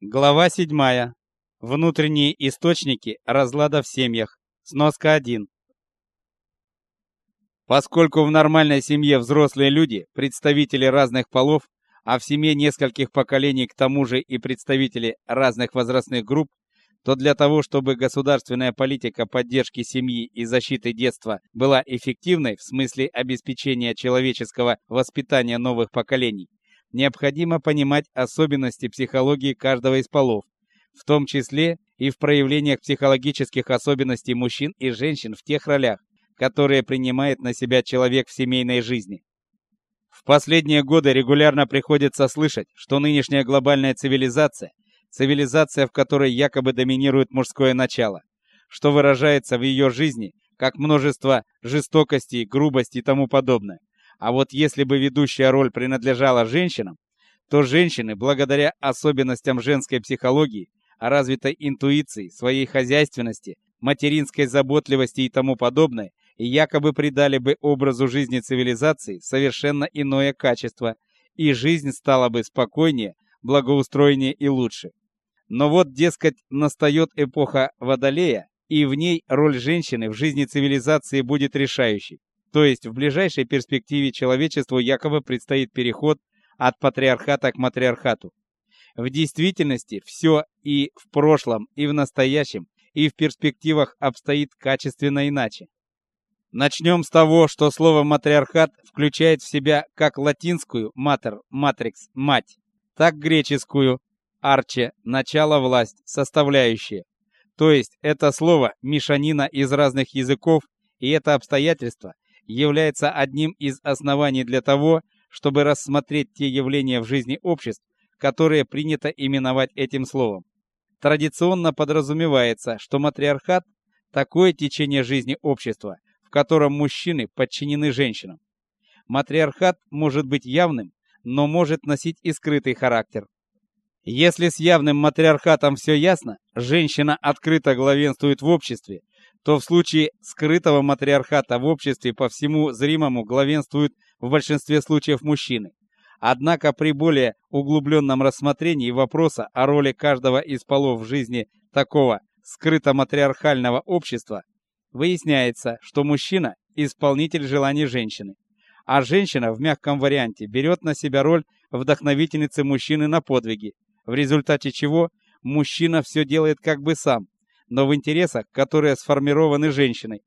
Глава 7. Внутренние источники разлада в семьях. Сноска 1. Поскольку в нормальной семье взрослые люди, представители разных полов, а в семье нескольких поколений к тому же и представители разных возрастных групп, то для того, чтобы государственная политика поддержки семьи и защиты детства была эффективной в смысле обеспечения человеческого воспитания новых поколений, необходимо понимать особенности психологии каждого из полов, в том числе и в проявлениях психологических особенностей мужчин и женщин в тех ролях, которые принимает на себя человек в семейной жизни. В последние годы регулярно приходится слышать, что нынешняя глобальная цивилизация цивилизация, в которой якобы доминирует мужское начало, что выражается в ее жизни как множество жестокости, грубости и тому подобное. А вот если бы ведущая роль принадлежала женщинам, то женщины, благодаря особенностям женской психологии, развитой интуиции, своей хозяйственности, материнской заботливости и тому подобное, якобы придали бы образу жизни цивилизации совершенно иное качество, и жизнь стала бы спокойнее, благоустроеннее и лучше. Но вот, дескать, настает эпоха Водолея, и в ней роль женщины в жизни цивилизации будет решающей. То есть в ближайшей перспективе человечеству якобы предстоит переход от патриархата к матриархату. В действительности все и в прошлом, и в настоящем, и в перспективах обстоит качественно иначе. Начнем с того, что слово матриархат включает в себя как латинскую mater, matrix, мать, так греческую arche, начало власть, составляющие. То есть это слово мешанина из разных языков, и это обстоятельство является одним из оснований для того, чтобы рассмотреть те явления в жизни обществ, которые принято именовать этим словом. Традиционно подразумевается, что матриархат такое течение жизни общества, в котором мужчины подчинены женщинам. Матриархат может быть явным, но может носить и скрытый характер. Если с явным матриархатом все ясно, женщина открыто главенствует в обществе, то в случае скрытого матриархата в обществе по всему зримому главенствуют в большинстве случаев мужчины. Однако при более углубленном рассмотрении вопроса о роли каждого из полов в жизни такого скрыто-матриархального общества выясняется, что мужчина исполнитель желаний женщины, а женщина в мягком варианте берет на себя роль вдохновительницы мужчины на подвиги, в результате чего мужчина все делает как бы сам, но в интересах, которые сформированы женщиной.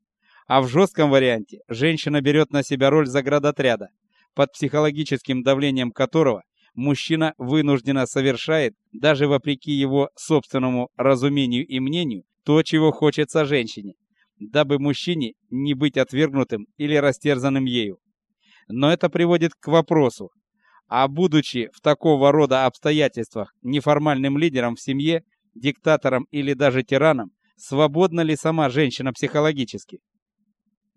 А в жестком варианте женщина берет на себя роль заградотряда, под психологическим давлением которого мужчина вынужденно совершает, даже вопреки его собственному разумению и мнению, то, чего хочется женщине, дабы мужчине не быть отвергнутым или растерзанным ею. Но это приводит к вопросу, а будучи в такого рода обстоятельствах неформальным лидером в семье, диктатором или даже тираном, свободна ли сама женщина психологически?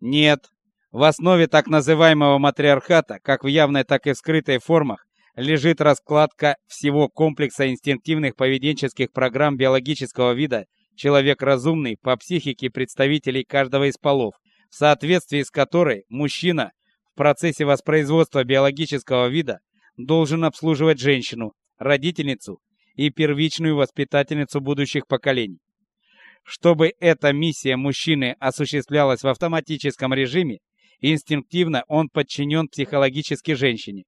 Нет. В основе так называемого матриархата, как в явной, так и в скрытой формах, лежит раскладка всего комплекса инстинктивных поведенческих программ биологического вида человек разумный по психике представителей каждого из полов, в соответствии с которой мужчина в процессе воспроизводства биологического вида должен обслуживать женщину, родительницу и первичную воспитательницу будущих поколений. Чтобы эта миссия мужчины осуществлялась в автоматическом режиме, инстинктивно он подчинен психологически женщине.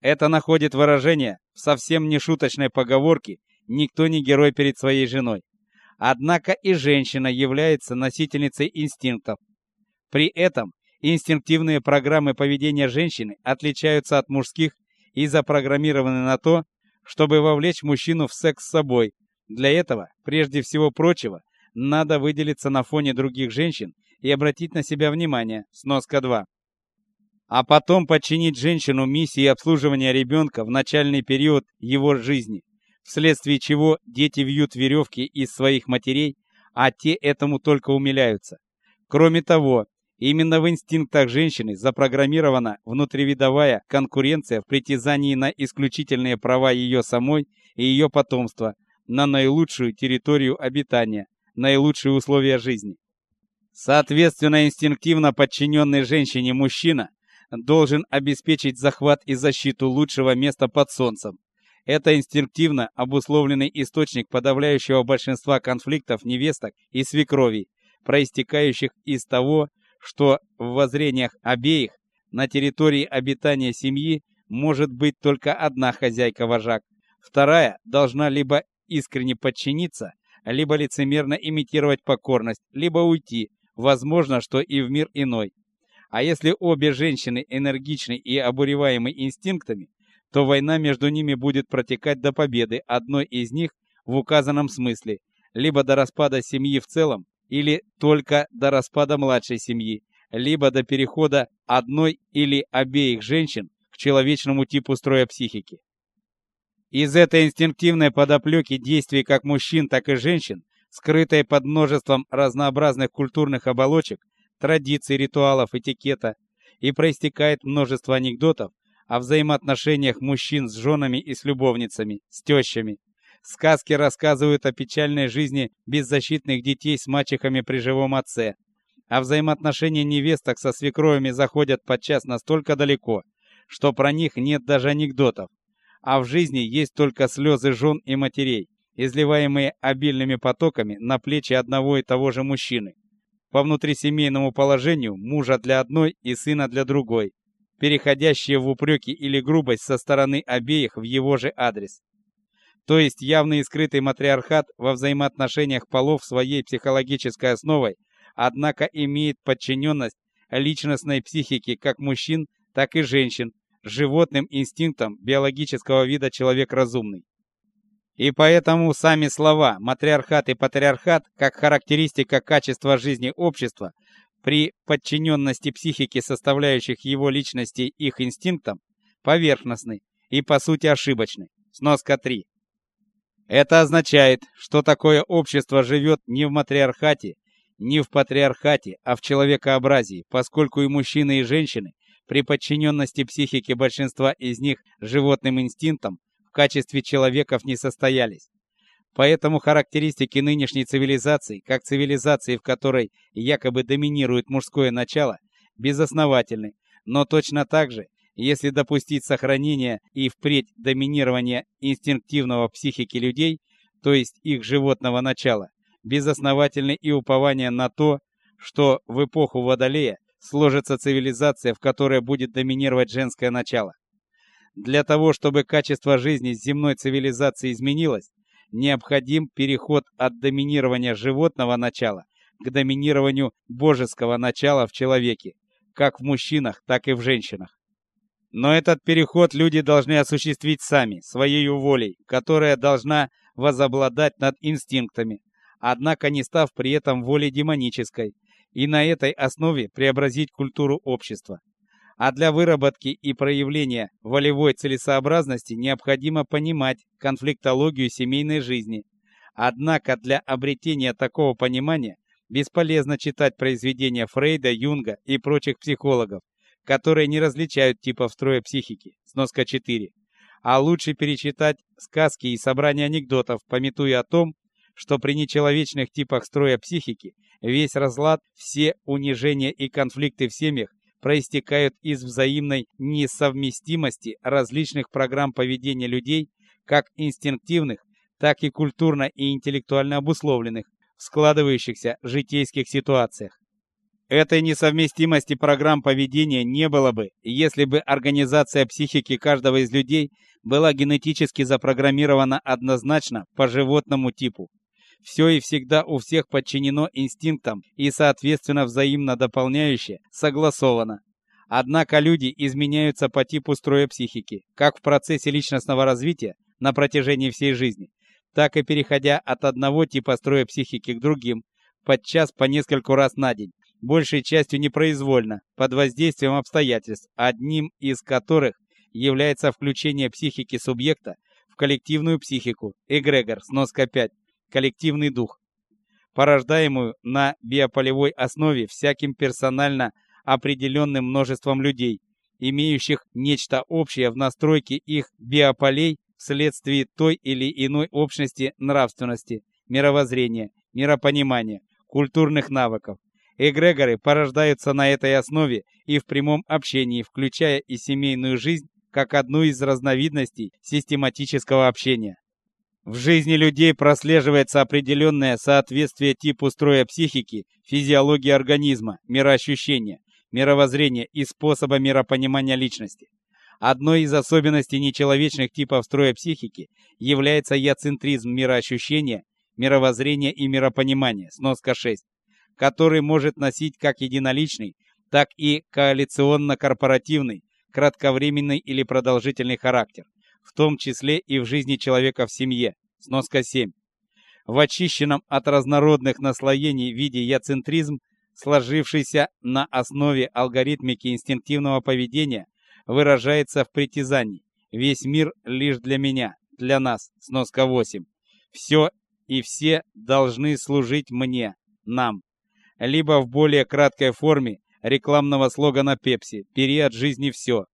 Это находит выражение в совсем не шуточной поговорке «никто не герой перед своей женой». Однако и женщина является носительницей инстинктов. При этом инстинктивные программы поведения женщины отличаются от мужских и запрограммированы на то, чтобы вовлечь мужчину в секс с собой. Для этого, прежде всего прочего, надо выделиться на фоне других женщин и обратить на себя внимание. Сноска 2. А потом подчинить женщину миссии обслуживания ребенка в начальный период его жизни, вследствие чего дети вьют веревки из своих матерей, а те этому только умиляются. Кроме того, Именно в инстинктах женщины запрограммирована внутривидовая конкуренция в притязании на исключительные права ее самой и ее потомства, на наилучшую территорию обитания, наилучшие условия жизни. Соответственно, инстинктивно подчиненный женщине мужчина должен обеспечить захват и защиту лучшего места под солнцем. Это инстинктивно обусловленный источник подавляющего большинства конфликтов невесток и свекровей, проистекающих из того, что в воззрениях обеих на территории обитания семьи может быть только одна хозяйка-вожак. Вторая должна либо искренне подчиниться, либо лицемерно имитировать покорность, либо уйти, возможно, что и в мир иной. А если обе женщины энергичны и обуреваемы инстинктами, то война между ними будет протекать до победы одной из них в указанном смысле, либо до распада семьи в целом, или только до распада младшей семьи, либо до перехода одной или обеих женщин к человечному типу строя психики. Из этой инстинктивной подоплеки действий как мужчин, так и женщин, скрытой под множеством разнообразных культурных оболочек, традиций, ритуалов, этикета, и проистекает множество анекдотов о взаимоотношениях мужчин с женами и с любовницами, с тещами. Сказки рассказывают о печальной жизни беззащитных детей с мачехами при живом отце, а взаимоотношения невесток со свекровями заходят подчас настолько далеко, что про них нет даже анекдотов, а в жизни есть только слезы жен и матерей, изливаемые обильными потоками на плечи одного и того же мужчины. По внутрисемейному положению мужа для одной и сына для другой, переходящие в упреки или грубость со стороны обеих в его же адрес. То есть явный и скрытый матриархат во взаимоотношениях полов своей психологической основой, однако имеет подчиненность личностной психике как мужчин, так и женщин, животным инстинктом биологического вида человек разумный. И поэтому сами слова матриархат и патриархат как характеристика качества жизни общества при подчиненности психики составляющих его личности их инстинктам поверхностны и по сути ошибочны. Сноска 3. Это означает, что такое общество живет не в матриархате, не в патриархате, а в человекообразии, поскольку и мужчины, и женщины при подчиненности психики большинства из них животным инстинктам в качестве человеков не состоялись. Поэтому характеристики нынешней цивилизации, как цивилизации, в которой якобы доминирует мужское начало, безосновательны, но точно так же, если допустить сохранение и впредь доминирования инстинктивного психики людей, то есть их животного начала, безосновательны и упование на то, что в эпоху Водолея сложится цивилизация, в которой будет доминировать женское начало. Для того, чтобы качество жизни земной цивилизации изменилось, необходим переход от доминирования животного начала к доминированию божеского начала в человеке, как в мужчинах, так и в женщинах. Но этот переход люди должны осуществить сами, своей волей, которая должна возобладать над инстинктами, однако не став при этом волей демонической, и на этой основе преобразить культуру общества. А для выработки и проявления волевой целесообразности необходимо понимать конфликтологию семейной жизни. Однако для обретения такого понимания бесполезно читать произведения Фрейда, Юнга и прочих психологов, которые не различают типов строя психики. Сноска 4. А лучше перечитать сказки и собрания анекдотов, пометуя о том, что при нечеловечных типах строя психики весь разлад, все унижения и конфликты в семьях проистекают из взаимной несовместимости различных программ поведения людей, как инстинктивных, так и культурно и интеллектуально обусловленных в складывающихся житейских ситуациях. Этой несовместимости программ поведения не было бы, если бы организация психики каждого из людей была генетически запрограммирована однозначно по животному типу. Все и всегда у всех подчинено инстинктам и, соответственно, взаимно дополняюще, согласовано. Однако люди изменяются по типу строя психики, как в процессе личностного развития на протяжении всей жизни, так и переходя от одного типа строя психики к другим, подчас по нескольку раз на день, большей частью непроизвольно, под воздействием обстоятельств, одним из которых является включение психики субъекта в коллективную психику. Эгрегор, сноска 5 коллективный дух, порождаемую на биополевой основе всяким персонально определенным множеством людей, имеющих нечто общее в настройке их биополей вследствие той или иной общности нравственности, мировоззрения, миропонимания, культурных навыков. Эгрегоры порождаются на этой основе и в прямом общении, включая и семейную жизнь, как одну из разновидностей систематического общения. В жизни людей прослеживается определенное соответствие типу строя психики, физиологии организма, мироощущения, мировоззрения и способа миропонимания личности. Одной из особенностей нечеловечных типов строя психики является яцентризм мироощущения, мировоззрения и миропонимания, сноска 6, который может носить как единоличный, так и коалиционно-корпоративный, кратковременный или продолжительный характер, в том числе и в жизни человека в семье, сноска 7. В очищенном от разнородных наслоений виде яцентризм, сложившийся на основе алгоритмики инстинктивного поведения, выражается в притязании «Весь мир лишь для меня, для нас», сноска 8. «Все и все должны служить мне, нам». Либо в более краткой форме рекламного слогана Pepsi «Бери от жизни все»,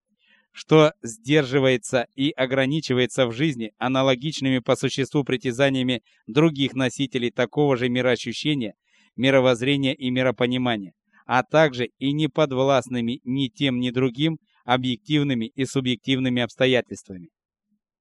что сдерживается и ограничивается в жизни аналогичными по существу притязаниями других носителей такого же мироощущения, мировоззрения и миропонимания, а также и не подвластными ни тем, ни другим объективными и субъективными обстоятельствами.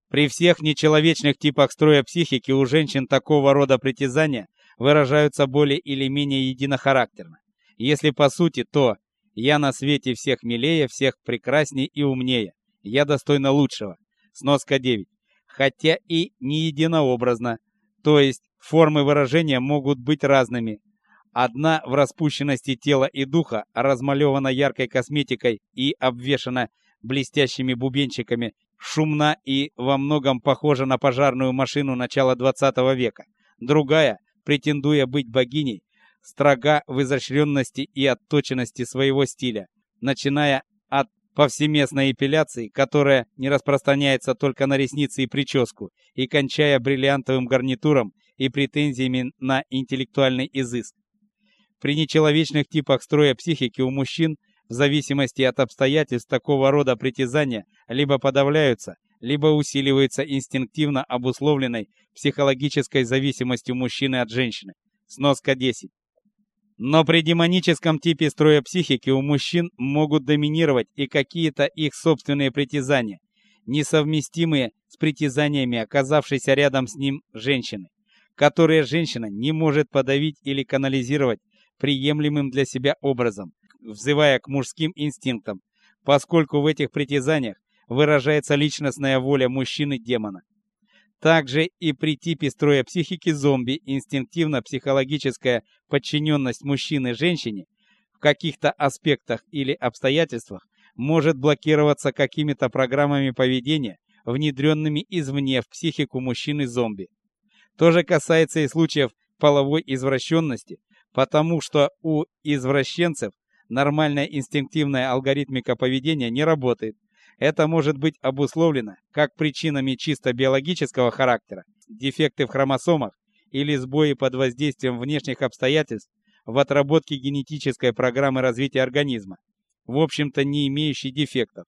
При всех нечеловечных типах строя психики у женщин такого рода притязания выражаются более или менее единохарактерно. Если по сути, то я на свете всех милее, всех прекраснее и умнее. Я достойна лучшего. Сноска 9. Хотя и не единообразно, то есть формы выражения могут быть разными, Одна в распущенности тела и духа, размалевана яркой косметикой и обвешана блестящими бубенчиками, шумна и во многом похожа на пожарную машину начала 20 века. Другая, претендуя быть богиней, строга в изощренности и отточенности своего стиля, начиная от повсеместной эпиляции, которая не распространяется только на ресницы и прическу, и кончая бриллиантовым гарнитуром и претензиями на интеллектуальный изыск. При нечеловечных типах строя психики у мужчин в зависимости от обстоятельств такого рода притязания либо подавляются, либо усиливаются инстинктивно обусловленной психологической зависимостью мужчины от женщины. Сноска 10. Но при демоническом типе строя психики у мужчин могут доминировать и какие-то их собственные притязания, несовместимые с притязаниями оказавшейся рядом с ним женщины, которые женщина не может подавить или канализировать приемлемым для себя образом, взывая к мужским инстинктам, поскольку в этих притязаниях выражается личностная воля мужчины-демона. Также и при типе строя психики зомби инстинктивно-психологическая подчиненность мужчины женщине в каких-то аспектах или обстоятельствах может блокироваться какими-то программами поведения, внедренными извне в психику мужчины-зомби. То же касается и случаев половой извращенности, потому что у извращенцев нормальная инстинктивная алгоритмика поведения не работает. Это может быть обусловлено как причинами чисто биологического характера, дефекты в хромосомах или сбои под воздействием внешних обстоятельств в отработке генетической программы развития организма, в общем-то не имеющей дефектов,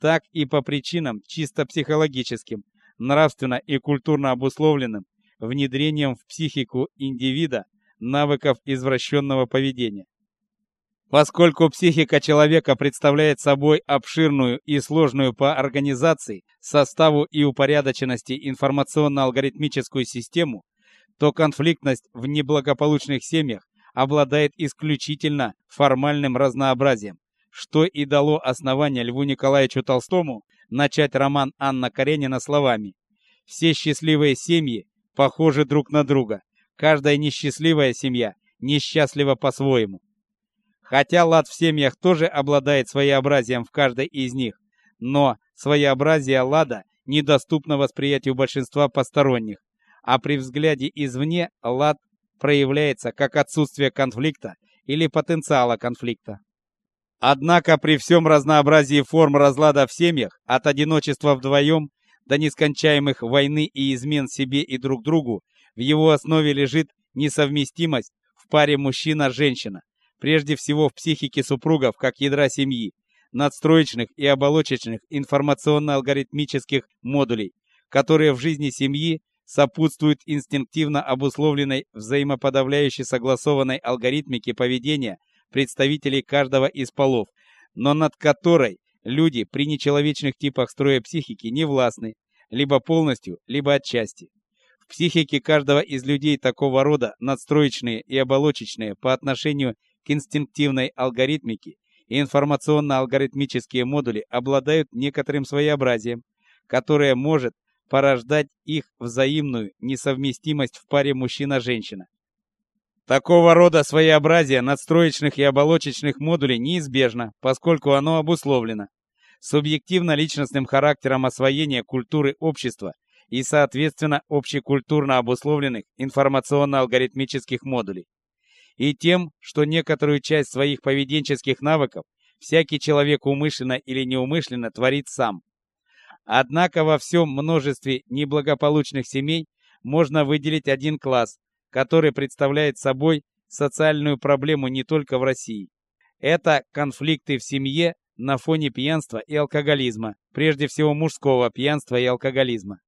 так и по причинам чисто психологическим, нравственно и культурно обусловленным внедрением в психику индивида навыков извращенного поведения. Поскольку психика человека представляет собой обширную и сложную по организации, составу и упорядоченности информационно-алгоритмическую систему, то конфликтность в неблагополучных семьях обладает исключительно формальным разнообразием, что и дало основание Льву Николаевичу Толстому начать роман Анна Каренина словами: "Все счастливые семьи похожи друг на друга, Каждая несчастливая семья несчастлива по-своему. Хотя лад в семьях тоже обладает своеобразием в каждой из них, но своеобразие лада недоступно восприятию большинства посторонних, а при взгляде извне лад проявляется как отсутствие конфликта или потенциала конфликта. Однако при всем разнообразии форм разлада в семьях, от одиночества вдвоем до нескончаемых войны и измен себе и друг другу, в его основе лежит несовместимость в паре мужчина-женщина, прежде всего в психике супругов как ядра семьи, надстроечных и оболочечных информационно-алгоритмических модулей, которые в жизни семьи сопутствуют инстинктивно обусловленной взаимоподавляющей согласованной алгоритмике поведения представителей каждого из полов, но над которой люди при нечеловечных типах строя психики не властны, либо полностью, либо отчасти. В психике каждого из людей такого рода надстроечные и оболочечные по отношению к инстинктивной алгоритмике и информационно-алгоритмические модули обладают некоторым своеобразием, которое может порождать их взаимную несовместимость в паре мужчина-женщина. Такого рода своеобразие надстроечных и оболочечных модулей неизбежно, поскольку оно обусловлено субъективно-личностным характером освоения культуры общества и, соответственно, общекультурно обусловленных информационно-алгоритмических модулей, и тем, что некоторую часть своих поведенческих навыков всякий человек умышленно или неумышленно творит сам. Однако во всем множестве неблагополучных семей можно выделить один класс, который представляет собой социальную проблему не только в России. Это конфликты в семье на фоне пьянства и алкоголизма, прежде всего мужского пьянства и алкоголизма.